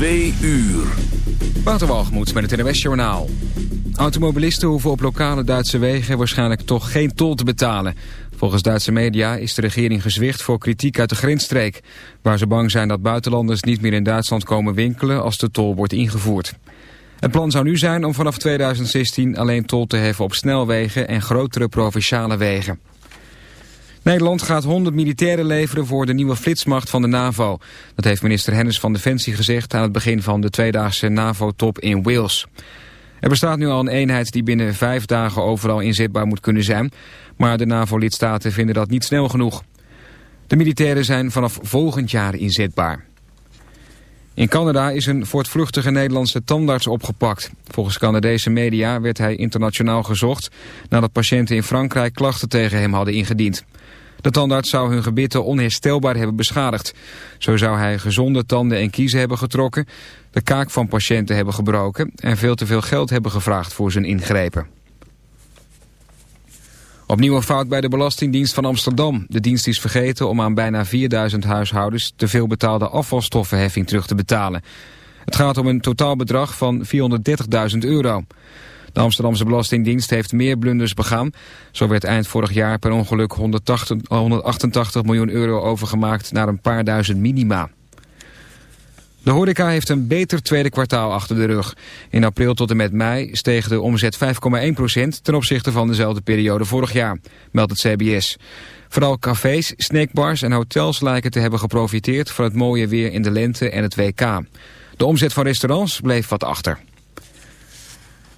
Twee uur. Waterwalgemoed met het NWS Journaal. Automobilisten hoeven op lokale Duitse wegen waarschijnlijk toch geen tol te betalen. Volgens Duitse media is de regering gezwicht voor kritiek uit de grensstreek... waar ze bang zijn dat buitenlanders niet meer in Duitsland komen winkelen als de tol wordt ingevoerd. Het plan zou nu zijn om vanaf 2016 alleen tol te heffen op snelwegen en grotere provinciale wegen. Nederland gaat 100 militairen leveren voor de nieuwe flitsmacht van de NAVO. Dat heeft minister Hennis van Defensie gezegd aan het begin van de tweedaagse NAVO-top in Wales. Er bestaat nu al een eenheid die binnen vijf dagen overal inzetbaar moet kunnen zijn. Maar de NAVO-lidstaten vinden dat niet snel genoeg. De militairen zijn vanaf volgend jaar inzetbaar. In Canada is een voortvluchtige Nederlandse tandarts opgepakt. Volgens Canadese media werd hij internationaal gezocht... nadat patiënten in Frankrijk klachten tegen hem hadden ingediend. De tandarts zou hun gebitten onherstelbaar hebben beschadigd. Zo zou hij gezonde tanden en kiezen hebben getrokken, de kaak van patiënten hebben gebroken en veel te veel geld hebben gevraagd voor zijn ingrepen. Opnieuw een fout bij de Belastingdienst van Amsterdam. De dienst is vergeten om aan bijna 4000 huishoudens te veel betaalde afvalstoffenheffing terug te betalen. Het gaat om een totaalbedrag van 430.000 euro. De Amsterdamse Belastingdienst heeft meer blunders begaan. Zo werd eind vorig jaar per ongeluk 180, 188 miljoen euro overgemaakt naar een paar duizend minima. De horeca heeft een beter tweede kwartaal achter de rug. In april tot en met mei steeg de omzet 5,1% ten opzichte van dezelfde periode vorig jaar, meldt het CBS. Vooral cafés, snackbars en hotels lijken te hebben geprofiteerd van het mooie weer in de lente en het WK. De omzet van restaurants bleef wat achter.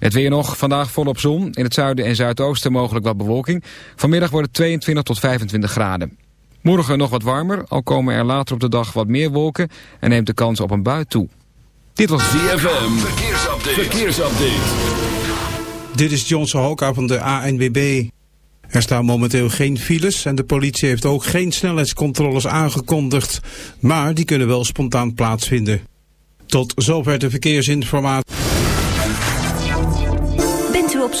Het weer nog, vandaag volop zon. In het zuiden en zuidoosten mogelijk wat bewolking. Vanmiddag wordt het 22 tot 25 graden. Morgen nog wat warmer, al komen er later op de dag wat meer wolken... en neemt de kans op een bui toe. Dit was ZFM, verkeersupdate. verkeersupdate. Dit is Johnson Hoka van de ANWB. Er staan momenteel geen files en de politie heeft ook geen snelheidscontroles aangekondigd. Maar die kunnen wel spontaan plaatsvinden. Tot zover de verkeersinformatie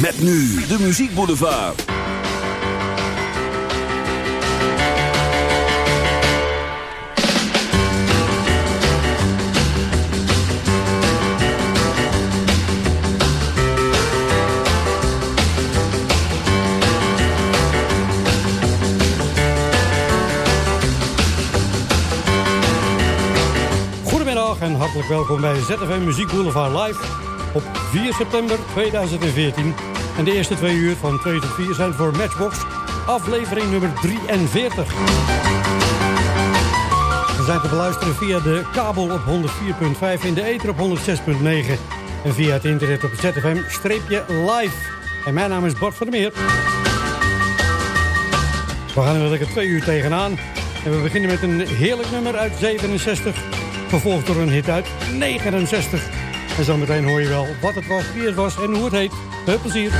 Met nu de Muziek Boulevard. Goedemiddag en hartelijk welkom bij ZFM Muziek Boulevard Live op 4 september 2014 en de eerste twee uur van 2 tot 4 zijn voor Matchbox, aflevering nummer 43. We zijn te beluisteren via de kabel op 104.5, in de ether op 106.9... en via het internet op ZFM-live. En mijn naam is Bart van der Meer. We gaan er lekker twee uur tegenaan. En we beginnen met een heerlijk nummer uit 67. Gevolgd door een hit uit 69. En zometeen hoor je wel wat het was, wie het was en hoe het heet. Veel plezier.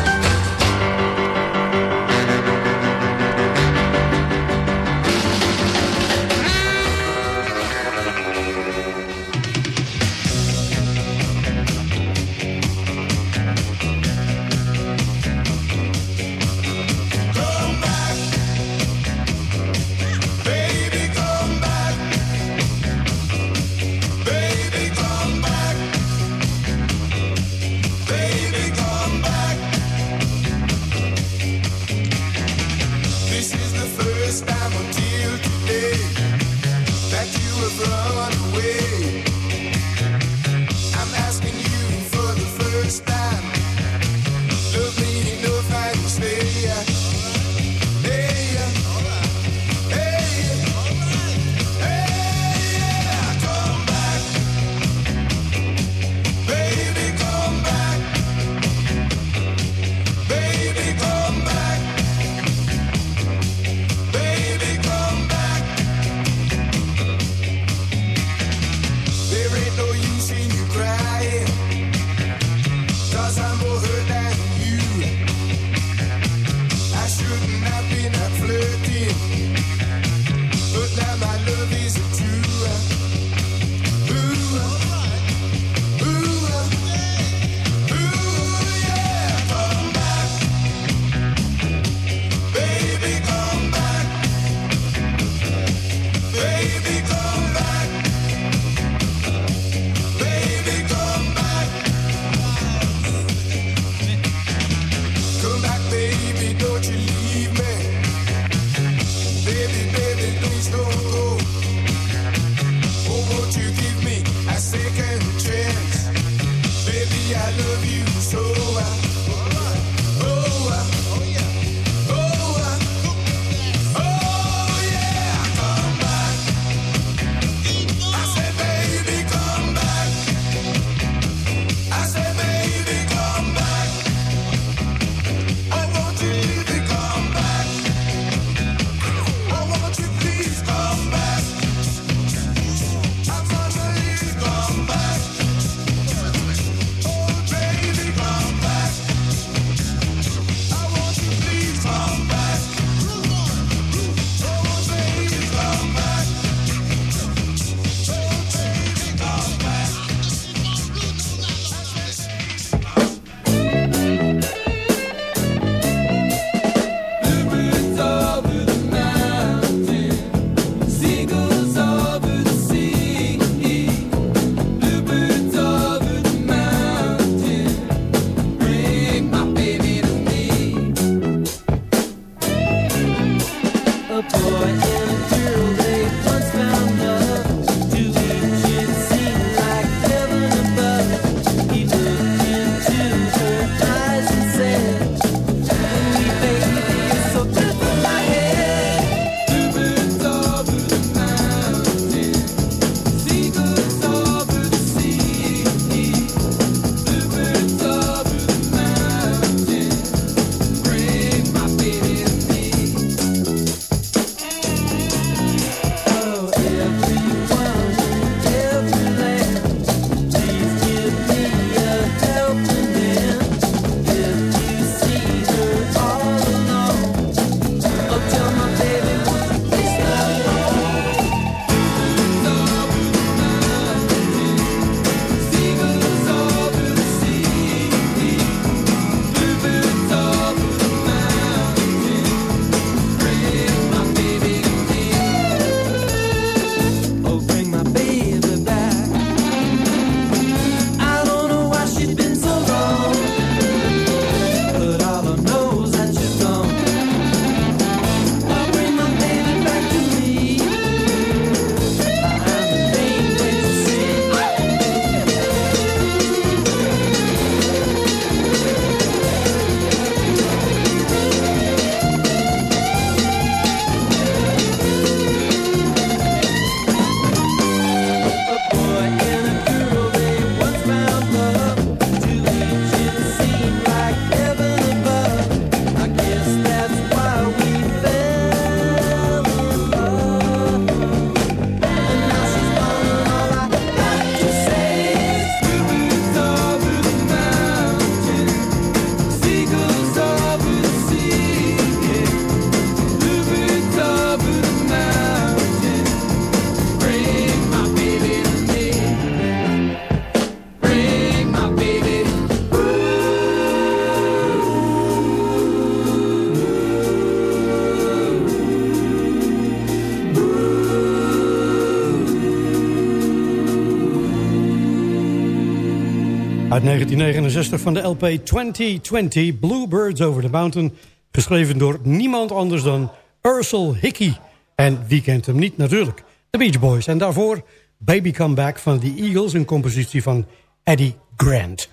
Uit 1969 van de LP 2020 Bluebirds Over the Mountain. Geschreven door niemand anders dan Ursel Hickey. En wie kent hem niet natuurlijk? The Beach Boys. En daarvoor Baby Come Back van The Eagles. Een compositie van Eddie Grant.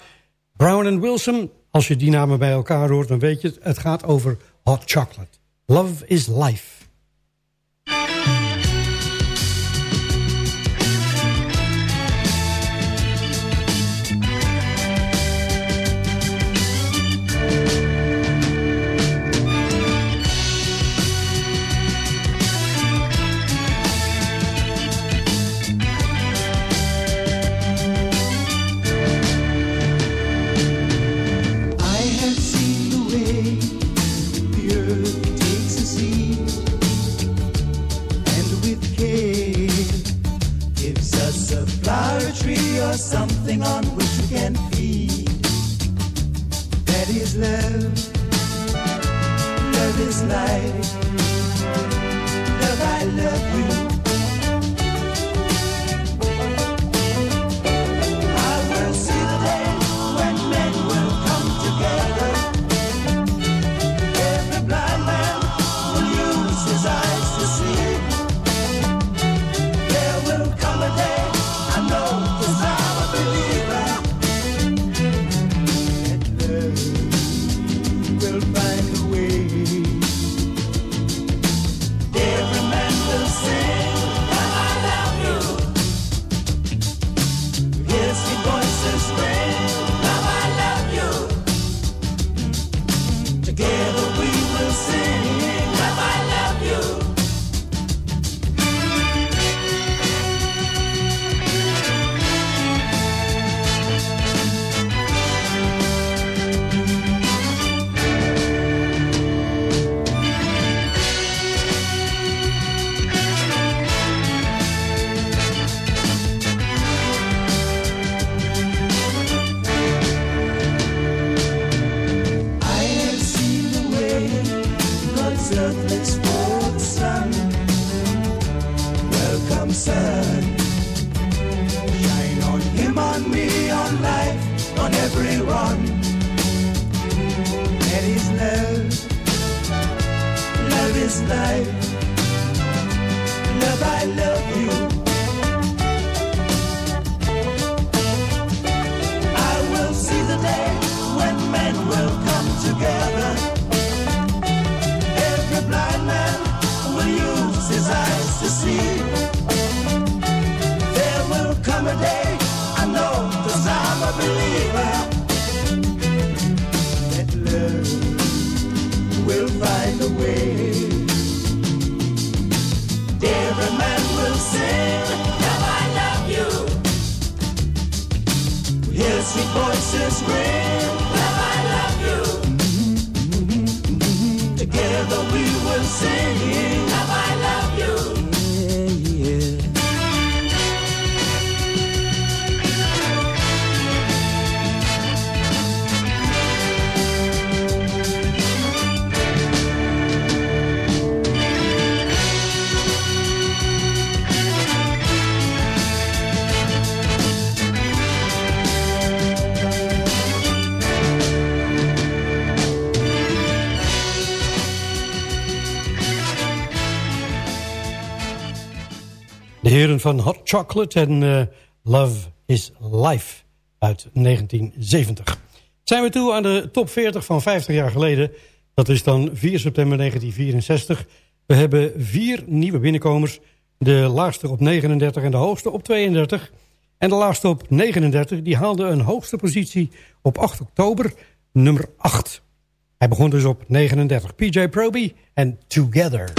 Brown and Wilson, als je die namen bij elkaar hoort... dan weet je het, het gaat over hot chocolate. Love is life. life. Love, I love you. Sweet voices ring. Love, I love you. Mm-hmm, mm-hmm, mm-hmm. Together we will sing. Heren van Hot Chocolate en uh, Love is Life uit 1970. Zijn we toe aan de top 40 van 50 jaar geleden. Dat is dan 4 september 1964. We hebben vier nieuwe binnenkomers. De laagste op 39 en de hoogste op 32. En de laagste op 39 die haalde een hoogste positie op 8 oktober, nummer 8. Hij begon dus op 39. PJ Proby en Together.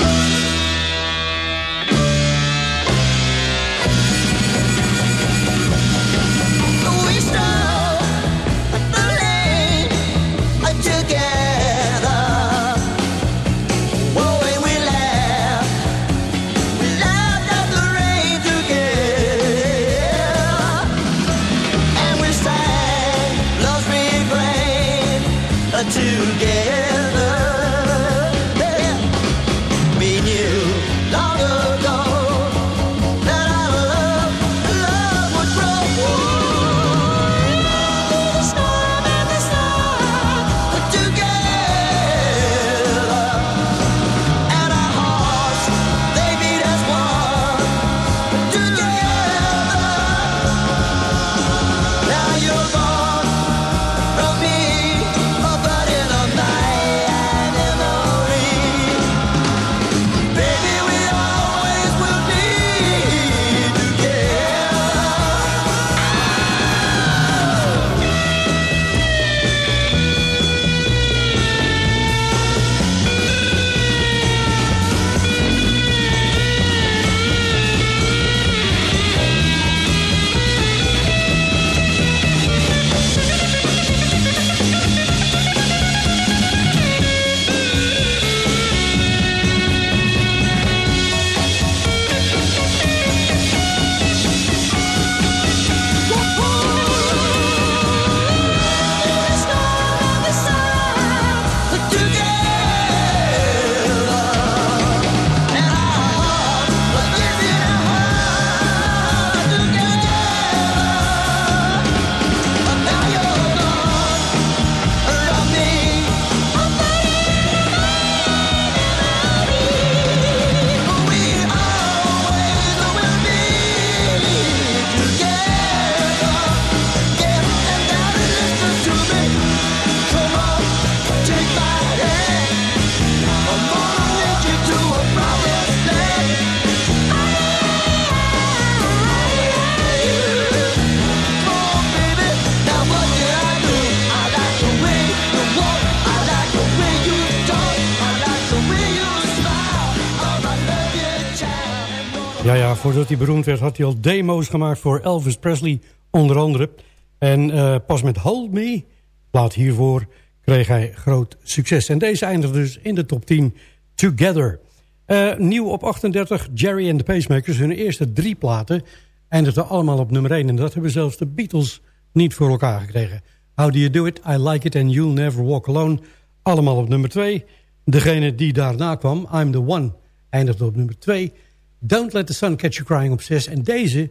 Voordat hij beroemd werd had hij al demo's gemaakt voor Elvis Presley onder andere. En uh, pas met Hold Me, plaat hiervoor, kreeg hij groot succes. En deze eindigt dus in de top 10 Together. Uh, nieuw op 38, Jerry and the Pacemakers. Hun eerste drie platen eindigden allemaal op nummer 1. En dat hebben zelfs de Beatles niet voor elkaar gekregen. How Do You Do It, I Like It and You'll Never Walk Alone. Allemaal op nummer 2. Degene die daarna kwam, I'm The One, eindigde op nummer 2. Don't Let The Sun Catch You Crying op 6. En deze,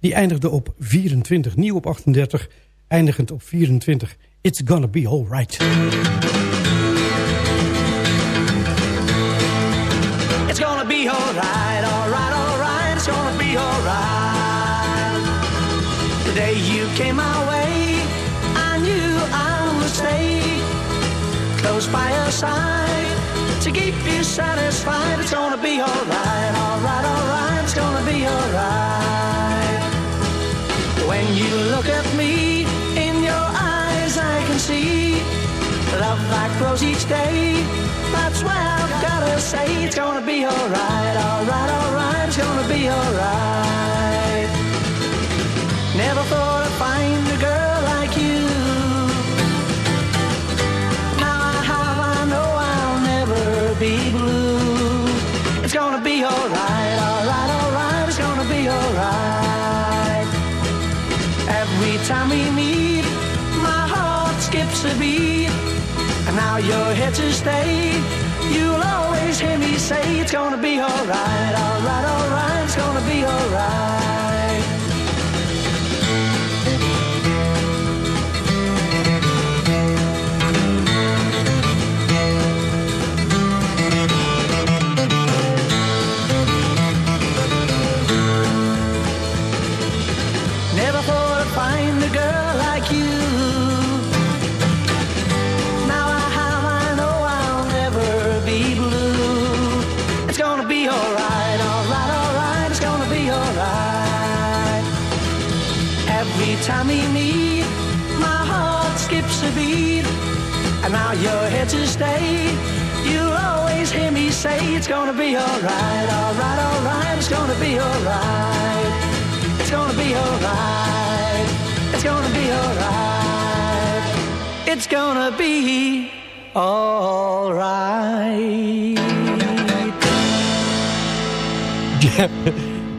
die eindigde op 24. Nieuw op 38, eindigend op 24. It's Gonna Be Alright. It's gonna be alright, alright, alright. It's gonna be alright. The day you came my way, I knew I would stay close by your side you satisfied. It's gonna be alright, alright, alright. It's gonna be alright. When you look at me, in your eyes I can see love that grows each day. That's why I've gotta say it's gonna be alright, alright, alright. It's gonna be alright. Time we meet, my heart skips a beat. And now you're here to stay. You'll always hear me say it's gonna be alright, alright, alright. It's gonna be alright. Stay. You'll always hear me say it's gonna be alright, alright, alright. It's gonna be alright. It's gonna be alright. It's gonna be alright. It's gonna be alright.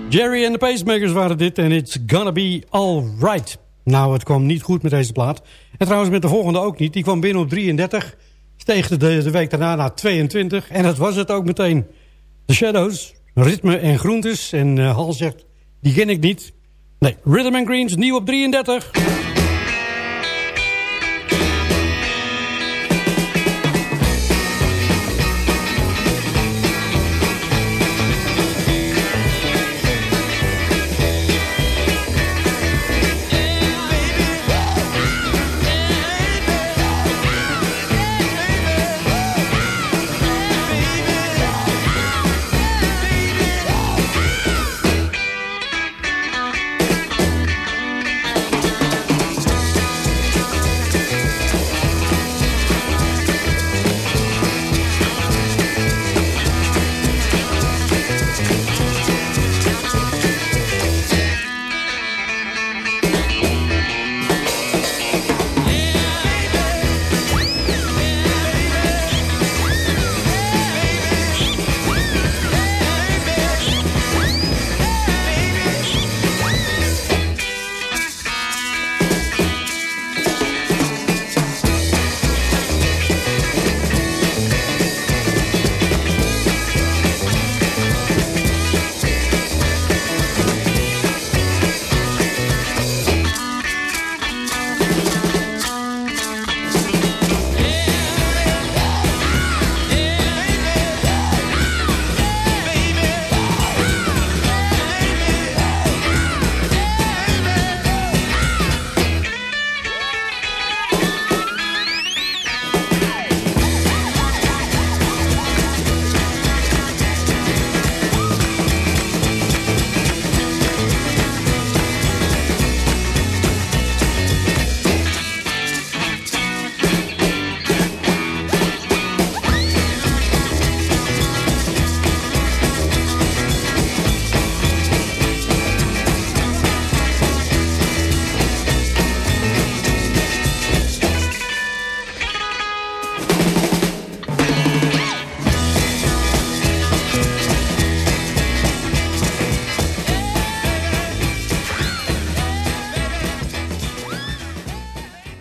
Jerry and the Pacemakers waren dit en It's Gonna Be Alright. Nou, het kwam niet goed met deze plaat. En trouwens met de volgende ook niet. Die kwam binnen op 33. Steeg de, de week daarna naar 22. En dat was het ook meteen. The Shadows, Ritme en Groentes. En uh, Hal zegt, die ken ik niet. Nee, Rhythm and Greens, nieuw op 33.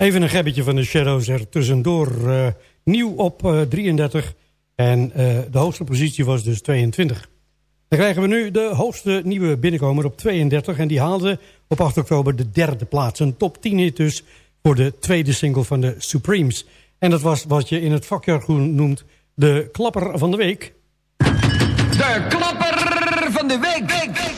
Even een gebbetje van de Shadows er tussendoor. Uh, nieuw op uh, 33 en uh, de hoogste positie was dus 22. Dan krijgen we nu de hoogste nieuwe binnenkomer op 32... en die haalde op 8 oktober de derde plaats. Een top 10 hit dus voor de tweede single van de Supremes. En dat was wat je in het vakjargon noemt de klapper van de week. De klapper van de week. week, week.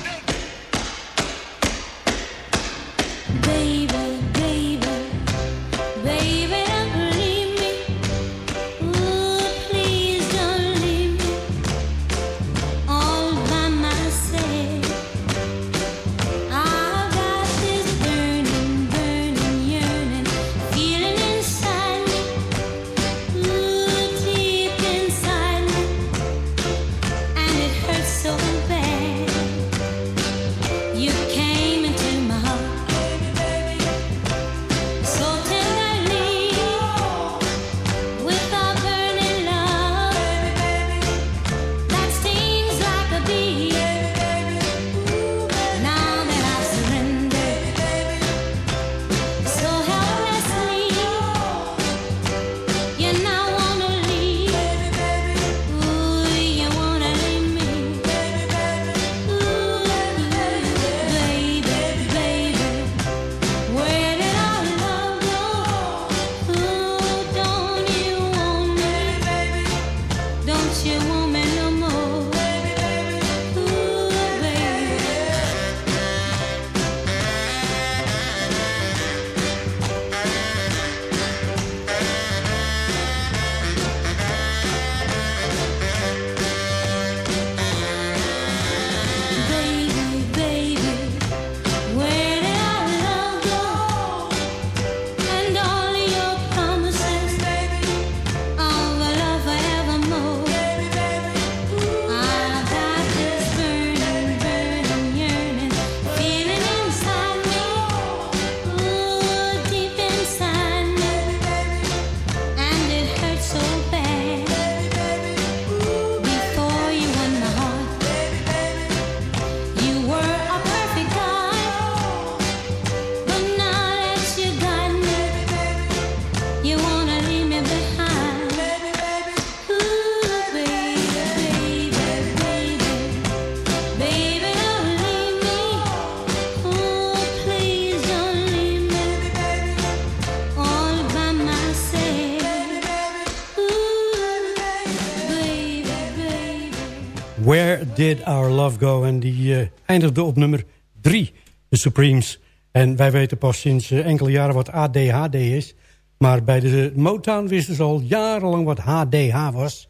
Did Our Love Go. En die uh, eindigde op nummer 3, de Supremes. En wij weten pas sinds uh, enkele jaren wat ADHD is. Maar bij de Motown wisten ze al jarenlang wat HDH was.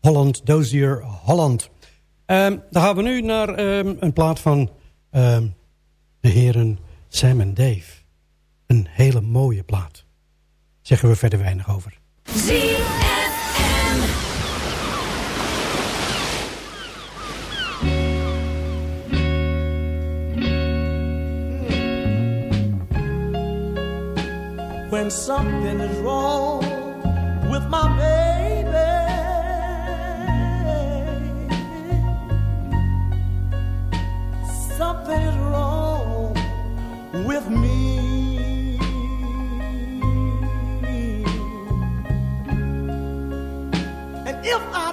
Holland, Dozier, Holland. Um, dan gaan we nu naar um, een plaat van um, de heren Sam en Dave. Een hele mooie plaat. Zeggen we verder weinig over. When something is wrong with my baby. Something is wrong with me. And if I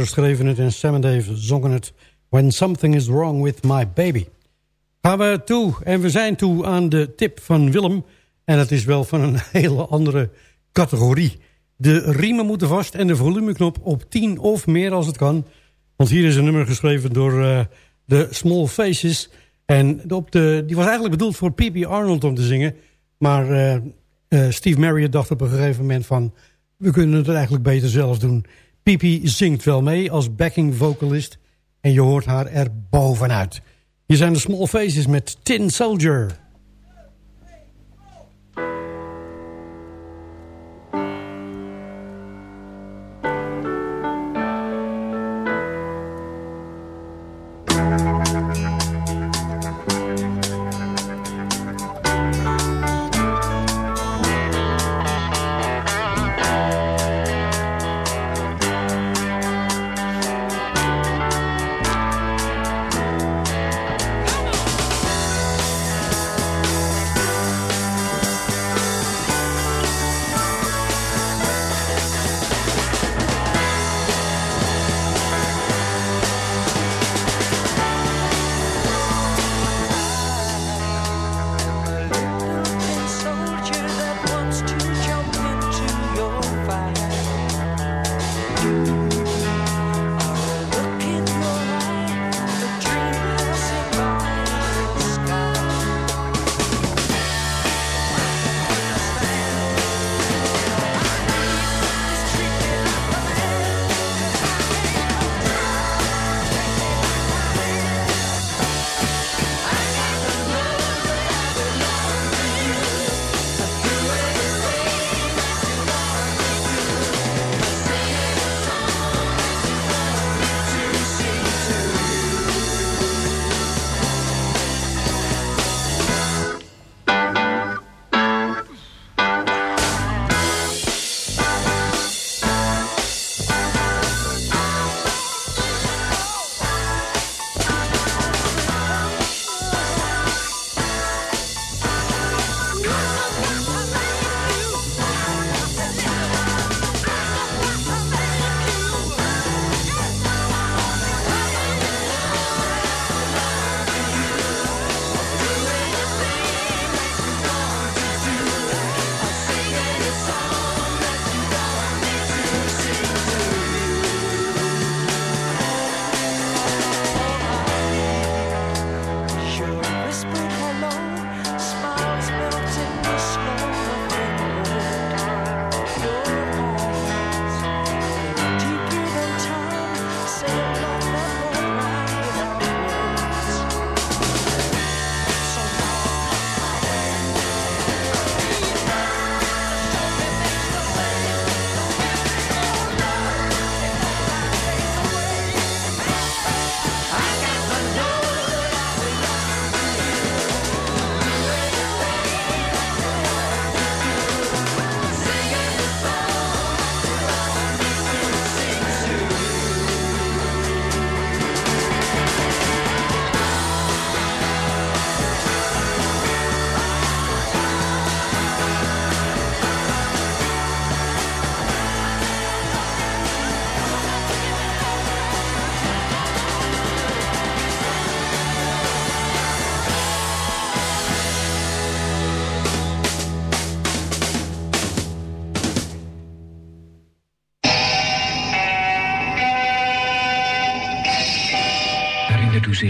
Schreven het en Sam en Dave zongen het... When Something Is Wrong With My Baby. Gaan we toe, en we zijn toe aan de tip van Willem... en het is wel van een hele andere categorie. De riemen moeten vast en de volumeknop op 10 of meer als het kan. Want hier is een nummer geschreven door eh, de Small Faces... En op de, die was eigenlijk bedoeld voor P.P. Arnold om te zingen. Maar eh, eh, Steve Marriott dacht op een gegeven moment van... we kunnen het eigenlijk beter zelf doen. Pipi zingt wel mee als backing vocalist. En je hoort haar er bovenuit. Hier zijn de Small Faces met Tin Soldier.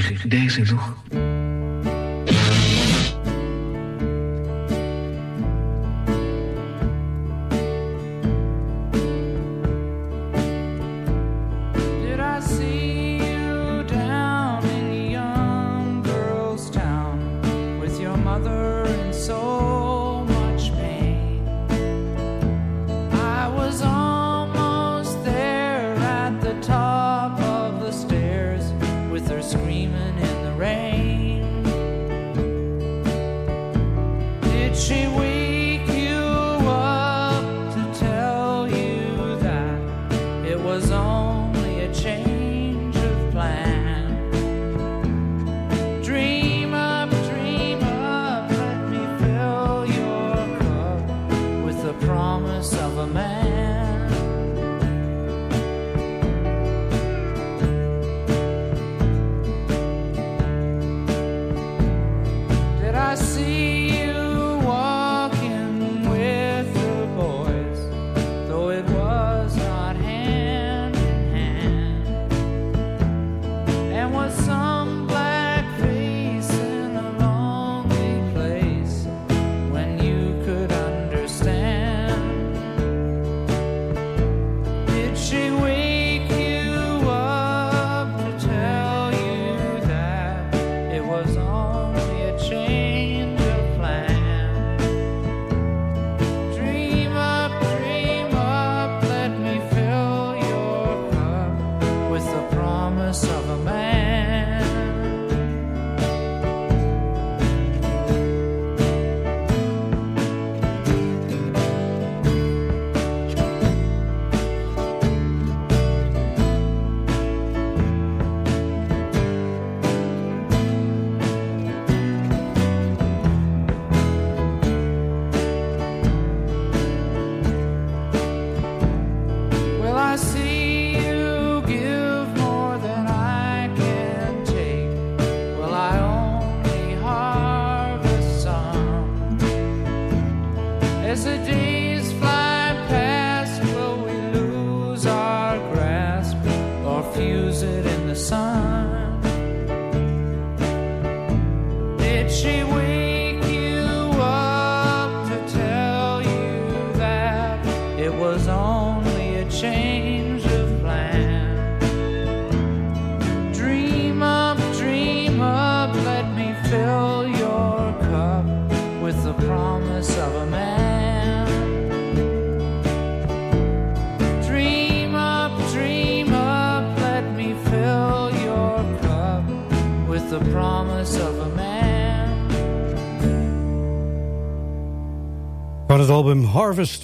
Zich deze nog?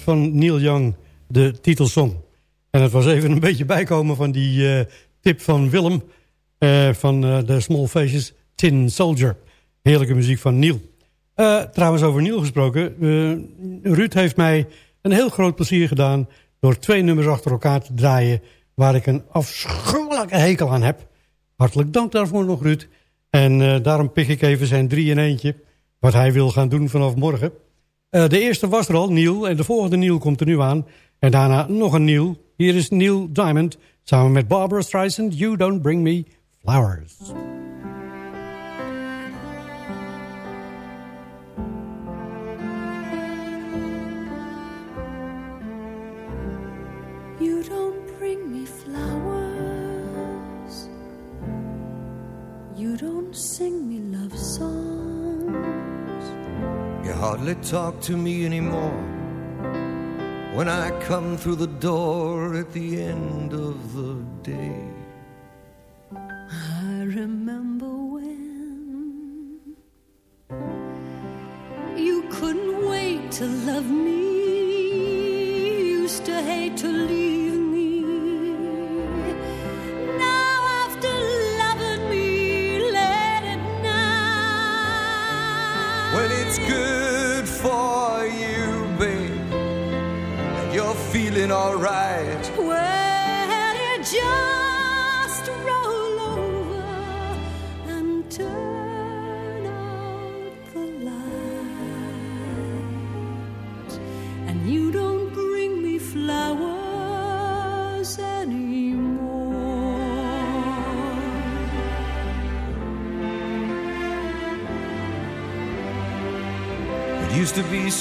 Van Neil Young, de titelsong. En het was even een beetje bijkomen van die eh, tip van Willem... eh, van eh, de Small Faces, Tin Soldier. Heerlijke muziek van Neil. Trouwens, over Neil gesproken. Ruud heeft mij een heel groot plezier gedaan... door twee nummers achter elkaar te draaien... waar ik een afschuwelijke hekel aan heb. Hartelijk dank daarvoor nog, Ruud. En daarom pik ik even zijn drie in eentje... wat hij wil gaan doen vanaf morgen... Eh, de eerste was er al, Neil. En de volgende Neil komt er nu aan. En daarna nog een Neil. Hier is Neil Diamond. Samen met Barbara Streisand. You Don't Bring Me Flowers. You don't bring me flowers. You don't sing me love songs. You hardly talk to me anymore when I come through the door at the end of the day. I remember when you couldn't wait to love me.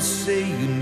say you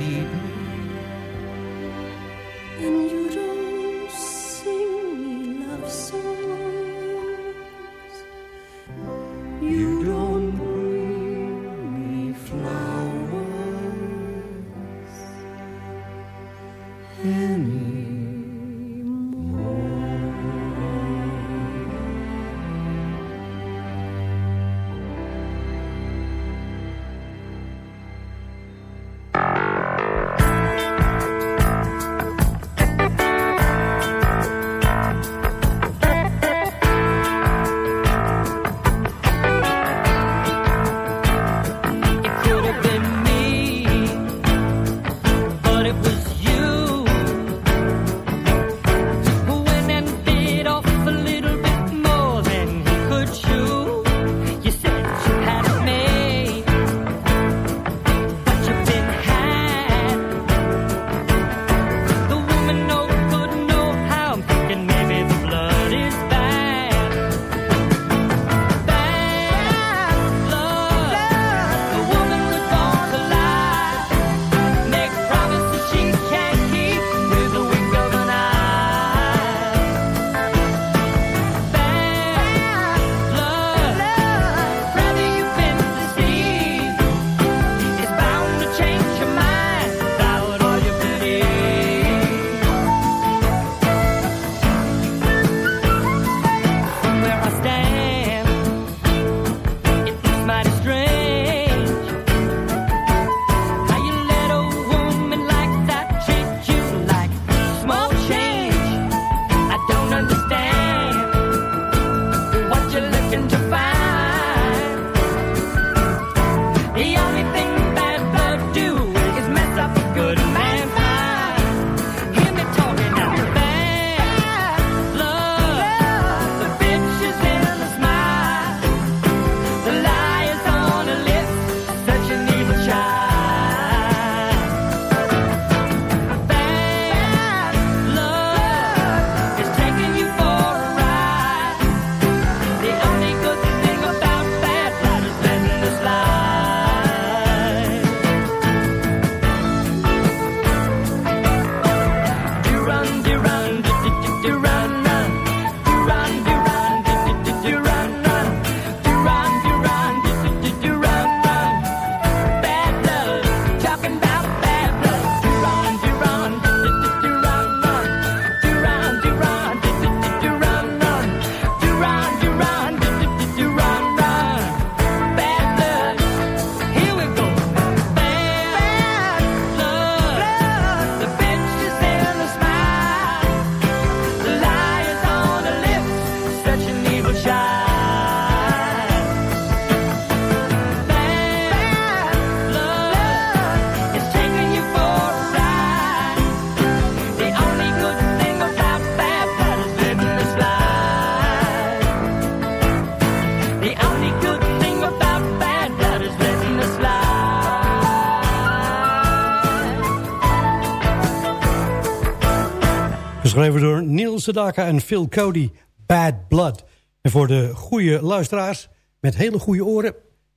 geschreven door Neil Sedaka en Phil Cody, Bad Blood. En voor de goede luisteraars met hele goede oren...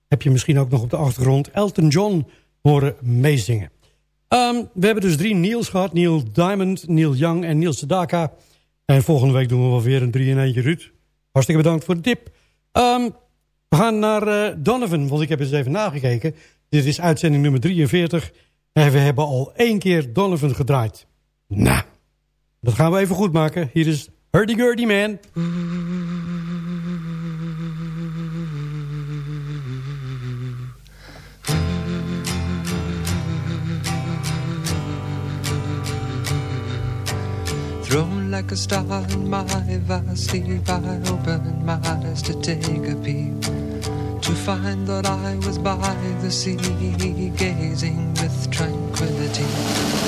heb je misschien ook nog op de achtergrond Elton John horen meezingen. Ehm, we hebben dus drie Niels gehad. Neil Diamond, Neil Young en Neil Sedaka. En volgende week doen we wel weer een 3 in eentje, Ruud. Hartstikke bedankt voor de tip. Ehm, we gaan naar eh, Donovan, want ik heb eens even nagekeken. Dit is uitzending nummer 43. En we hebben al één keer Donovan gedraaid. Na dat gaan we even goed maken. Hier is Hurdy Gurdy Man. Thrown like a star in my vast sleep, I opened my eyes to take a peep. To find that I was by the sea, gazing with tranquility.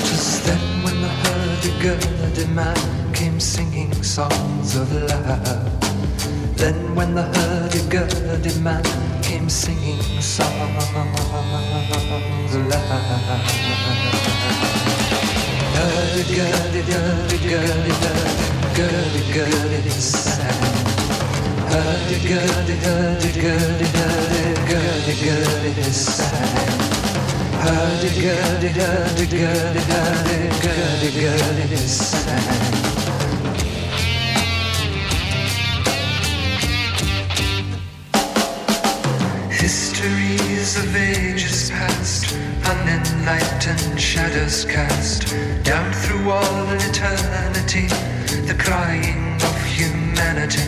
Just then, when the hurdy-gurdy man came singing songs of love. Then, when the hurdy-gurdy man came singing songs of love. Gurdy, gurdy, gurdy, gurdy, gurdy, gurdy, gurdy, sad. Gurdy, gurdy, gurdy, gurdy, gurdy, gurdy, gurdy, Histories of ages past, unenlightened shadows cast down through all eternity, the crying of humanity.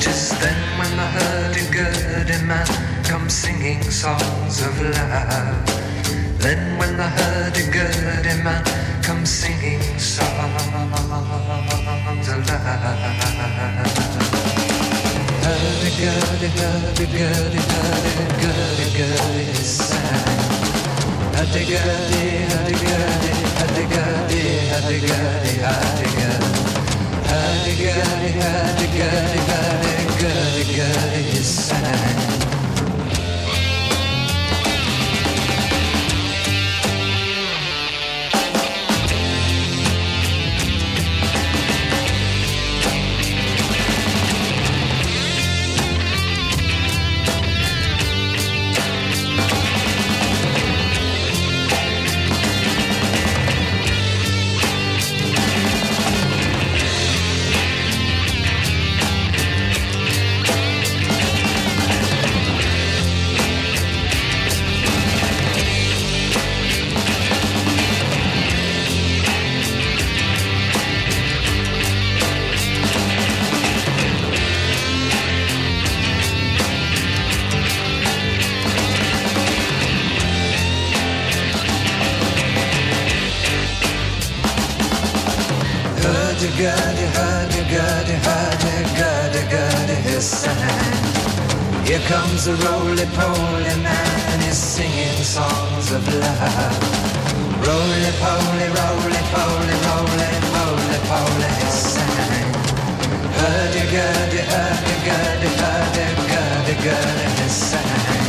Tis then when the hurdy-gurdy man comes singing songs of love. Then when the hurdy-gurdy man comes singing songs of love. Hurdy gurdy hurdy gurdy hurdy gurdy gurdy sad. Hurdy gurdy hurdy gurdy hurdy gurdy hurdy gurdy hurdy gurdy. Hurdy gurdy hurdy gurdy hurdy gurdy gurdy sad. Roly-poly man, he's singing songs of love. Roly-poly, roly-poly, roly, roly-poly, his sign. Hurdy-gurdy, hurdy-gurdy, hurdy-gurdy, gurdy, his sign.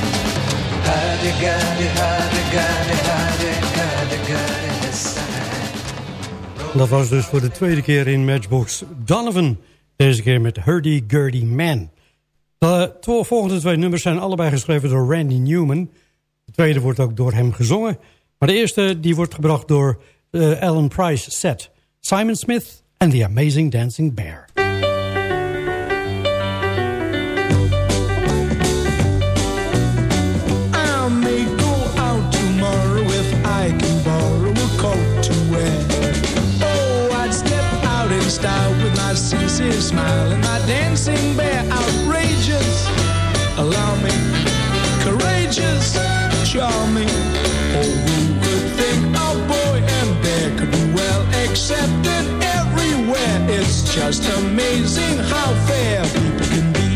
Hurdy-gurdy, hurdy-gurdy, hurdy-gurdy, gurdy, his sign. Dat was dus voor de tweede keer in Matchbox Donovan. Deze keer met Hurdy Gurdy Man. De volgende twee nummers zijn allebei geschreven door Randy Newman. De tweede wordt ook door hem gezongen. Maar de eerste die wordt gebracht door uh, Alan Price set. Simon Smith and the Amazing Dancing Bear. Style with my sincere smile and my dancing bear accepted everywhere? It's just amazing how fair people can be.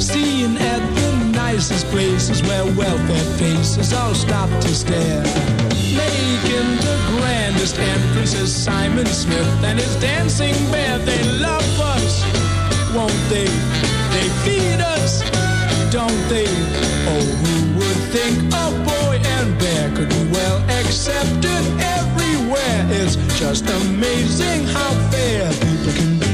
Seeing at the nicest places where welfare faces all stop to stare. Making the grandest entrances, Simon Smith and his dancing bear. They love us, won't they? They feed us, don't they? Oh, think a boy and bear could be well accepted everywhere? It's just amazing how fair people can be.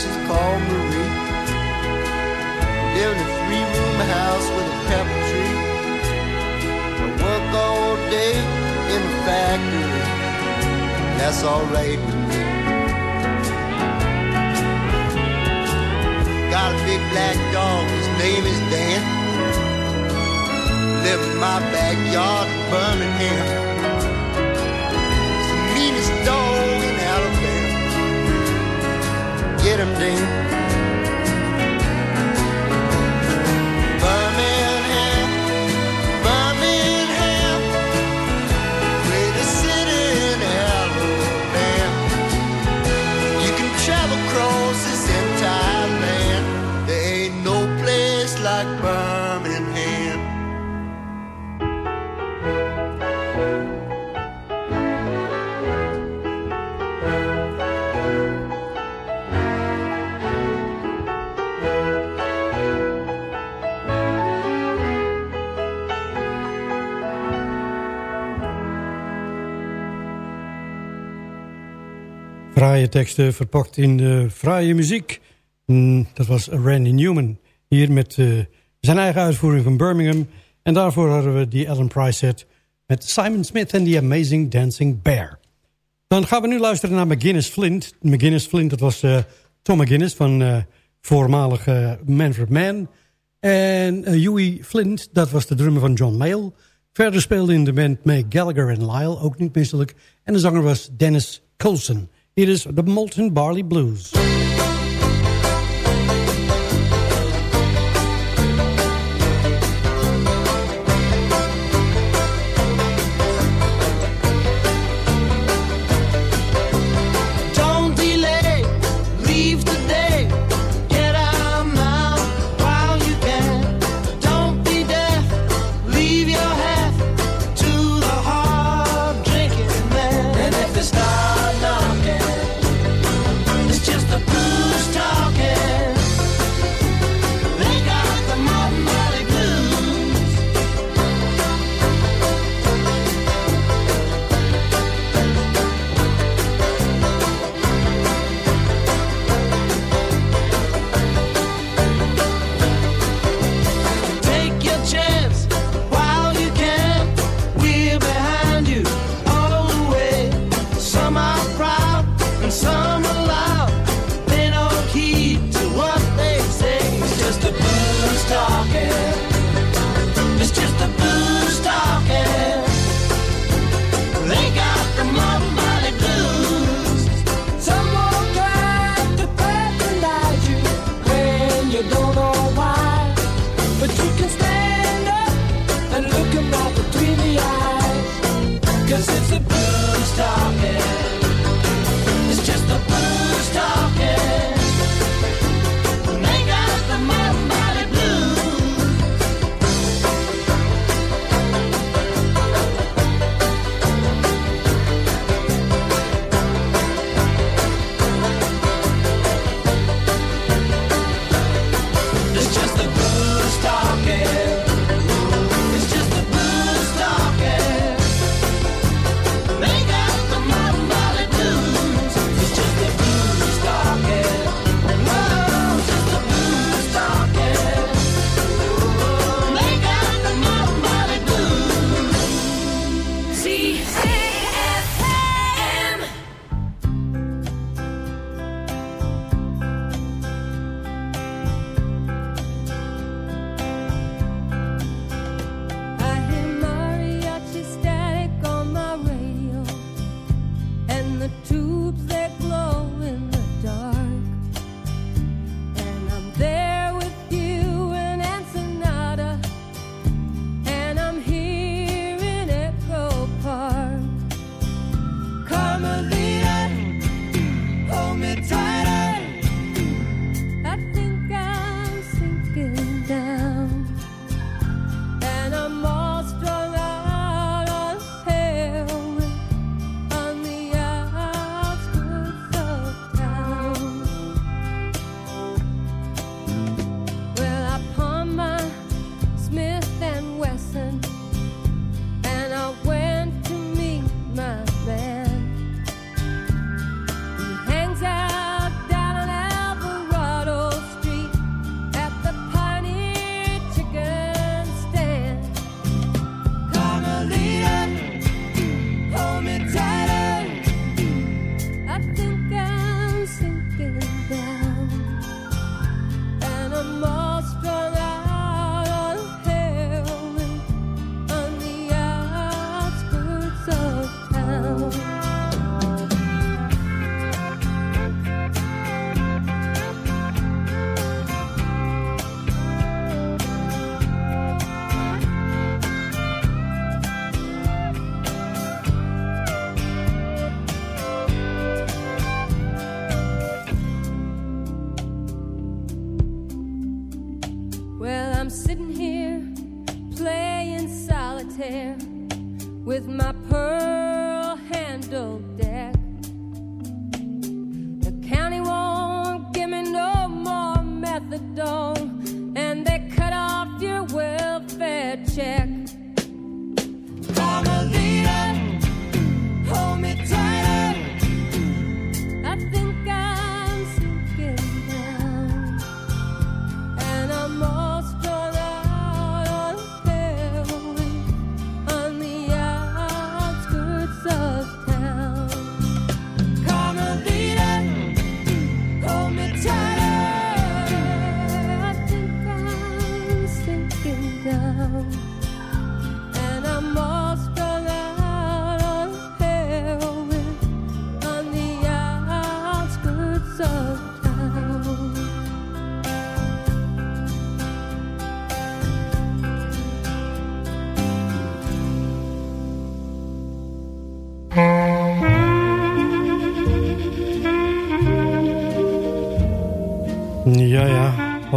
She's called Marie. Live in a three-room house with a pepper tree. I work all day in the factory. That's all right with me. Got a big black dog, his name is Dan. Live in my backyard in Birmingham. Get him, Dan. Teksten verpakt in de fraaie muziek. Mm, Dat was Randy Newman. Hier met eh, zijn eigen uitvoering van Birmingham. En daarvoor hadden we die Alan Price set met Simon Smith en The Amazing Dancing Bear. Dan gaan we nu luisteren naar McGuinness Flint. McGuinness Flint, dat was eh, Tom McGuinness van eh voormalige Manfred Mann. En Huey Flint, dat was de drummer van John Mayall. Verder speelde in de band May Gallagher en Lyle, ook niet misselijk. En de zanger was Dennis Coulson. Hier is The Molten Barley Blues.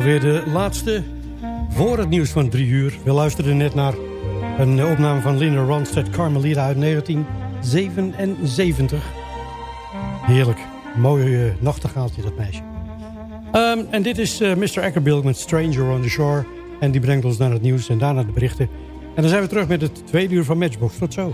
Alweer de laatste voor het nieuws van drie uur. We luisterden net naar een eh, opname van Lina Ronstadt Carmelita uit 1977. Heerlijk. Mooi uh, nachtegaaltje, dat meisje. Ehm, en dit is eh, Mr. Eckerbilk met Stranger on the Shore. En die brengt ons naar het nieuws en daarna de berichten. En dan zijn we terug met het tweede uur van Matchbox. Tot zo.